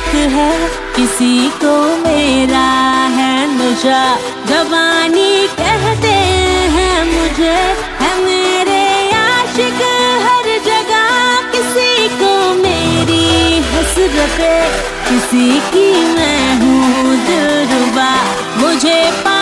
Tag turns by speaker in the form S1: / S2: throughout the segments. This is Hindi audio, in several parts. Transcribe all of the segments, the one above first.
S1: शौक है, किसी को मेरा है नशा जवानी कहते हैं मुझे, है मेरे आशिक। हर जगह किसी को मेरी हसरत, किसी की मैं हूँ दिलरुबा। मुझे पा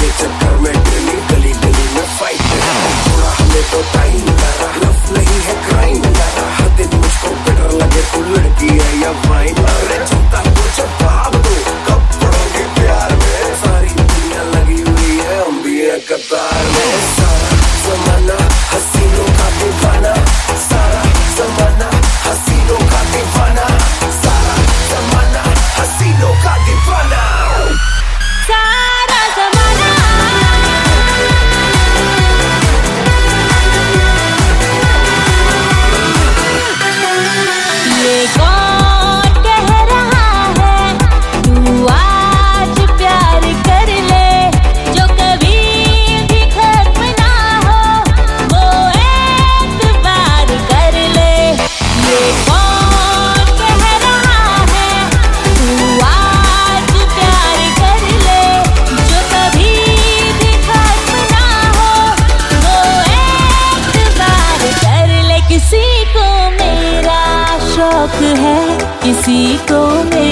S2: के चक्कर में डेली गली गली में फाइट थोड़ा हमें तो टाइम लगा लफ नहीं है क्राइम लगा हर दिन मुझको बेटर लगे तो लड़की है या वाइन
S1: see, go